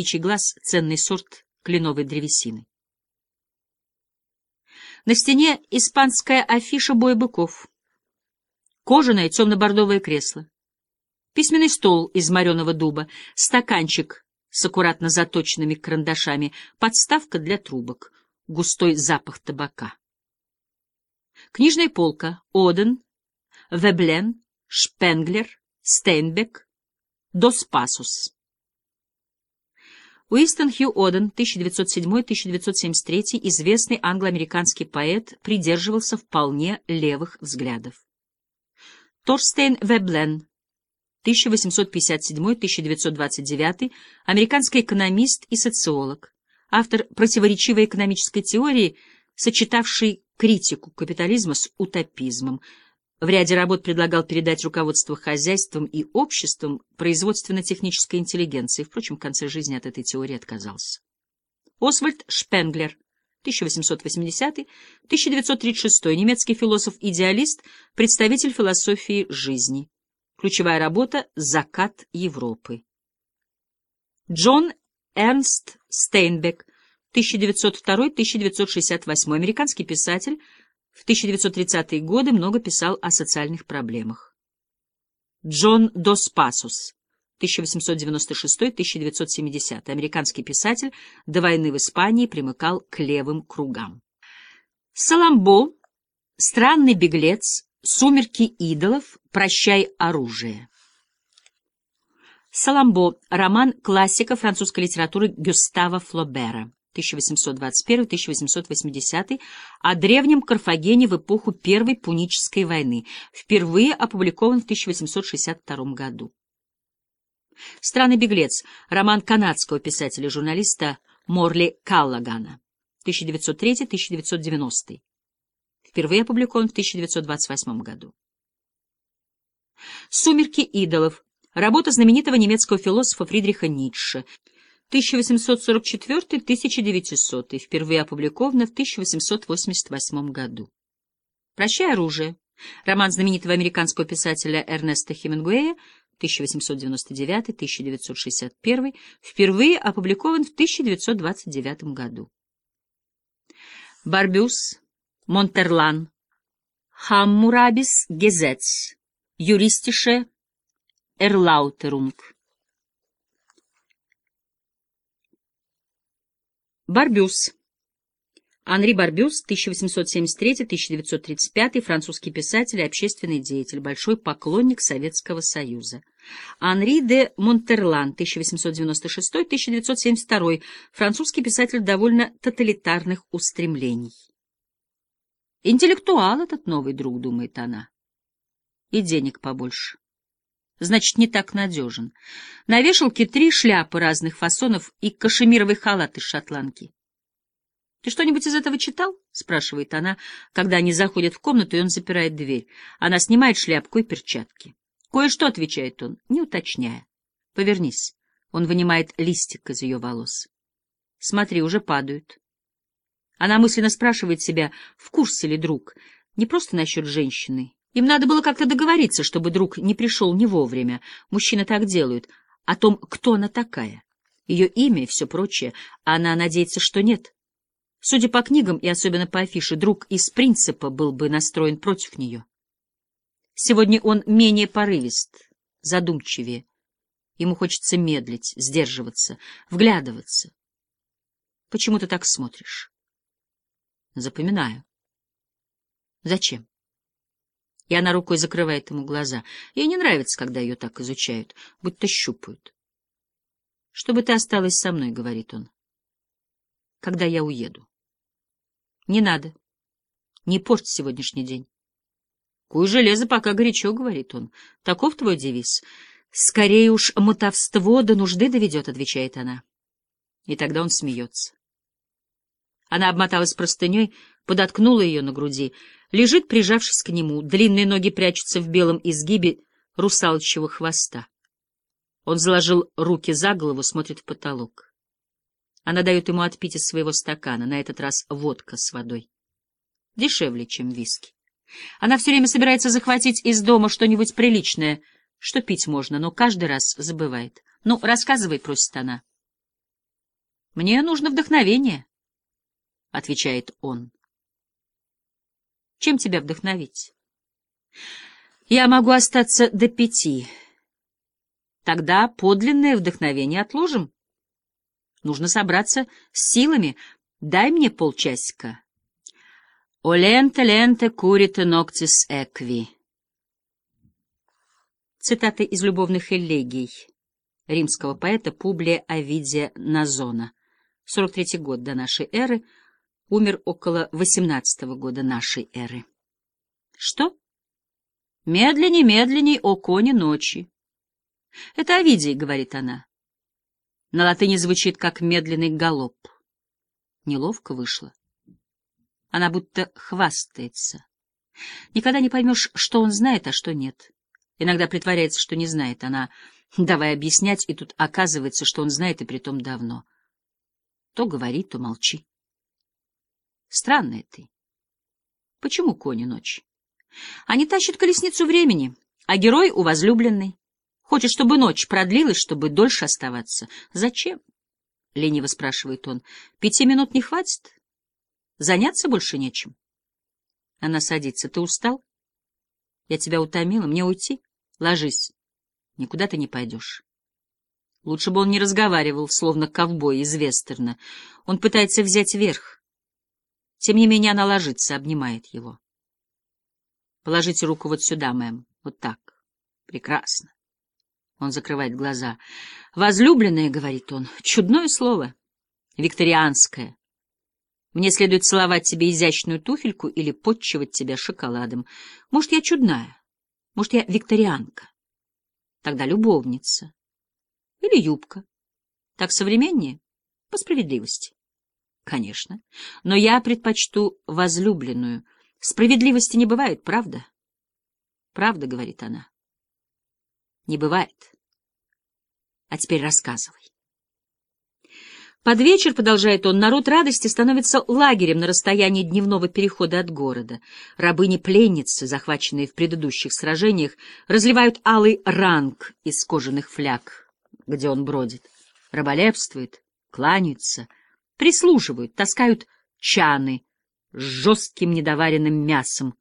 птичий глаз — ценный сорт кленовой древесины. На стене испанская афиша боя быков. Кожаное темно-бордовое кресло. Письменный стол из мореного дуба, стаканчик с аккуратно заточенными карандашами, подставка для трубок, густой запах табака. Книжная полка Оден, Веблен, Шпенглер, Стейнбек, Дос Пасус. Уистон Хью Оден, 1907-1973, известный англо-американский поэт, придерживался вполне левых взглядов. Торстейн Веблен, 1857-1929, американский экономист и социолог, автор противоречивой экономической теории, сочетавший критику капитализма с утопизмом. В ряде работ предлагал передать руководство хозяйством и обществом производственно-технической интеллигенции. Впрочем, в конце жизни от этой теории отказался. Освальд Шпенглер, 1880-1936, немецкий философ-идеалист, представитель философии жизни. Ключевая работа «Закат Европы». Джон Эрнст Стейнбек, 1902-1968, американский писатель, в 1930-е годы много писал о социальных проблемах. Джон Дос Пасус, 1896-1970, американский писатель, до войны в Испании примыкал к левым кругам. Саламбо, странный беглец, Сумерки идолов, прощай оружие. Саламбо. Роман классика французской литературы Гюстава Флобера. 1821-1880, о древнем Карфагене в эпоху Первой Пунической войны, впервые опубликован в 1862 году. «Странный беглец» — роман канадского писателя-журналиста Морли Каллагана, 1903-1990 впервые опубликован в 1928 году. «Сумерки идолов» — работа знаменитого немецкого философа Фридриха Ницше, 1844-1900, впервые опубликована в 1888 году. «Прощай оружие» — роман знаменитого американского писателя Эрнеста Хемингуэя, 1899-1961, впервые опубликован в 1929 году. Барбюс Монтерлан, Хаммурабис Гезец, Юристише Эрлаутерунг. Барбюс. Анри Барбюс, 1873-1935, французский писатель и общественный деятель, большой поклонник Советского Союза. Анри де Монтерлан, 1896-1972, французский писатель довольно тоталитарных устремлений. Интеллектуал этот новый друг, думает она. И денег побольше. Значит, не так надежен. На вешалке три шляпы разных фасонов и кашемировый халат из шотландки. — Ты что-нибудь из этого читал? — спрашивает она, когда они заходят в комнату, и он запирает дверь. Она снимает шляпку и перчатки. — Кое-что, — отвечает он, не уточняя. — Повернись. Он вынимает листик из ее волос. — Смотри, уже падают. Она мысленно спрашивает себя, в курсе ли друг, не просто насчет женщины. Им надо было как-то договориться, чтобы друг не пришел не вовремя. Мужчины так делают. О том, кто она такая, ее имя и все прочее, она надеется, что нет. Судя по книгам и особенно по афише, друг из принципа был бы настроен против нее. Сегодня он менее порывист, задумчивее. Ему хочется медлить, сдерживаться, вглядываться. Почему ты так смотришь? Запоминаю. Зачем? И она рукой закрывает ему глаза. Ей не нравится, когда ее так изучают, будто щупают. «Чтобы ты осталась со мной», — говорит он, — «когда я уеду». «Не надо. Не порть сегодняшний день». «Куй железо, пока горячо», — говорит он. «Таков твой девиз». «Скорее уж мотовство до нужды доведет», — отвечает она. И тогда он смеется. Она обмоталась простыней, подоткнула ее на груди, лежит, прижавшись к нему, длинные ноги прячутся в белом изгибе русалочьего хвоста. Он заложил руки за голову, смотрит в потолок. Она дает ему отпить из своего стакана, на этот раз водка с водой. Дешевле, чем виски. Она все время собирается захватить из дома что-нибудь приличное, что пить можно, но каждый раз забывает. — Ну, рассказывай, — просит она. Мне нужно вдохновение, — отвечает он. Чем тебя вдохновить? Я могу остаться до пяти. Тогда подлинное вдохновение отложим. Нужно собраться с силами. Дай мне полчасика. «Оленте ленте курите ноктис экви». Цитата из любовных элегий римского поэта Публия Овидия Назона. 43 год до нашей эры, умер около 18 года нашей эры. Что? Медленней, медленней, о коне ночи. Это Овидий, говорит она. На латыни звучит как медленный галоп. Неловко вышло. Она будто хвастается. Никогда не поймешь, что он знает, а что нет. Иногда притворяется, что не знает. Она, давай объяснять, и тут оказывается, что он знает, и притом давно. То говори, то молчи. Странная ты. Почему кони ночь? Они тащат колесницу времени, а герой у возлюбленной. Хочет, чтобы ночь продлилась, чтобы дольше оставаться. Зачем? — лениво спрашивает он. — Пяти минут не хватит? Заняться больше нечем. Она садится. — Ты устал? Я тебя утомила. Мне уйти? Ложись. Никуда ты не пойдешь. Лучше бы он не разговаривал, словно ковбой из вестерна. Он пытается взять верх. Тем не менее она ложится, обнимает его. Положите руку вот сюда, мэм. Вот так. Прекрасно. Он закрывает глаза. «Возлюбленная», — говорит он, — чудное слово. Викторианское. Мне следует целовать тебе изящную туфельку или подчивать тебя шоколадом. Может, я чудная. Может, я викторианка. Тогда любовница. Или юбка. Так современнее? По справедливости. Конечно. Но я предпочту возлюбленную. Справедливости не бывает, правда? Правда, говорит она. Не бывает. А теперь рассказывай. Под вечер, продолжает он, народ радости становится лагерем на расстоянии дневного перехода от города. Рабыни-пленницы, захваченные в предыдущих сражениях, разливают алый ранг из кожаных фляг, где он бродит. Раболепствует, кланяются, прислуживают, таскают чаны с жестким недоваренным мясом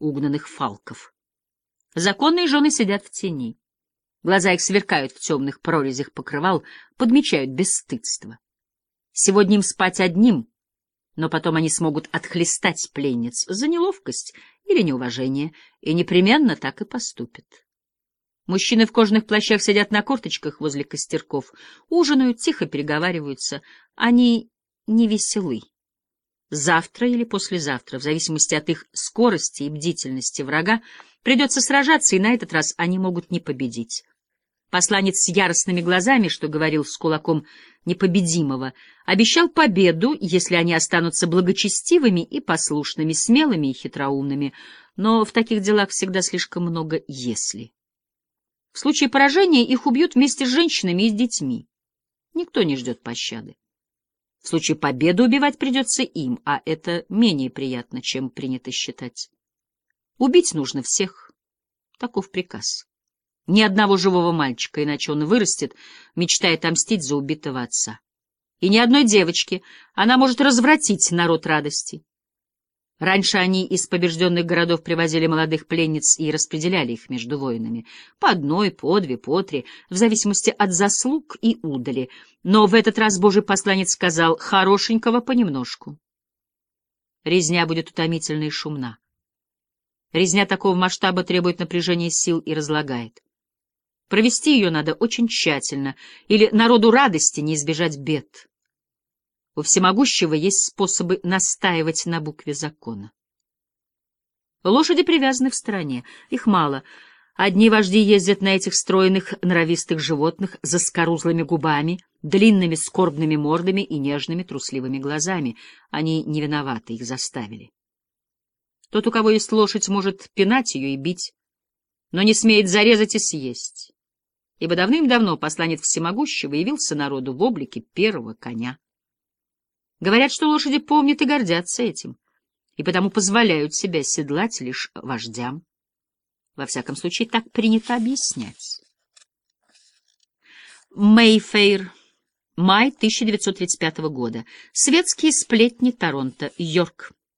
угнанных фалков. Законные жены сидят в тени. Глаза их сверкают в темных прорезях покрывал, подмечают бесстыдство. Сегодня им спать одним, но потом они смогут отхлестать пленниц за неловкость или неуважение, и непременно так и поступят. Мужчины в кожаных плащах сидят на корточках возле костерков, ужинают, тихо переговариваются. Они не веселы. Завтра или послезавтра, в зависимости от их скорости и бдительности врага, придется сражаться, и на этот раз они могут не победить. Посланец с яростными глазами, что говорил с кулаком непобедимого, обещал победу, если они останутся благочестивыми и послушными, смелыми и хитроумными, но в таких делах всегда слишком много «если». В случае поражения их убьют вместе с женщинами и с детьми. Никто не ждет пощады. В случае победы убивать придется им, а это менее приятно, чем принято считать. Убить нужно всех. Таков приказ. Ни одного живого мальчика, иначе он вырастет, мечтая отомстить за убитого отца. И ни одной девочки, она может развратить народ радости. Раньше они из побежденных городов привозили молодых пленниц и распределяли их между воинами. По одной, по две, по три, в зависимости от заслуг и удали. Но в этот раз Божий посланец сказал «хорошенького понемножку». Резня будет утомительна и шумна. Резня такого масштаба требует напряжения сил и разлагает. Провести ее надо очень тщательно, или народу радости не избежать бед. У всемогущего есть способы настаивать на букве закона. Лошади привязаны в стороне, их мало. Одни вожди ездят на этих стройных, норовистых животных за скорузлыми губами, длинными скорбными мордами и нежными трусливыми глазами. Они не виноваты, их заставили. Тот, у кого есть лошадь, может пинать ее и бить, но не смеет зарезать и съесть ибо давным-давно посланец всемогущего явился народу в облике первого коня. Говорят, что лошади помнят и гордятся этим, и потому позволяют себя седлать лишь вождям. Во всяком случае, так принято объяснять. Мейфейр, Май 1935 года. Светские сплетни Торонто, Йорк.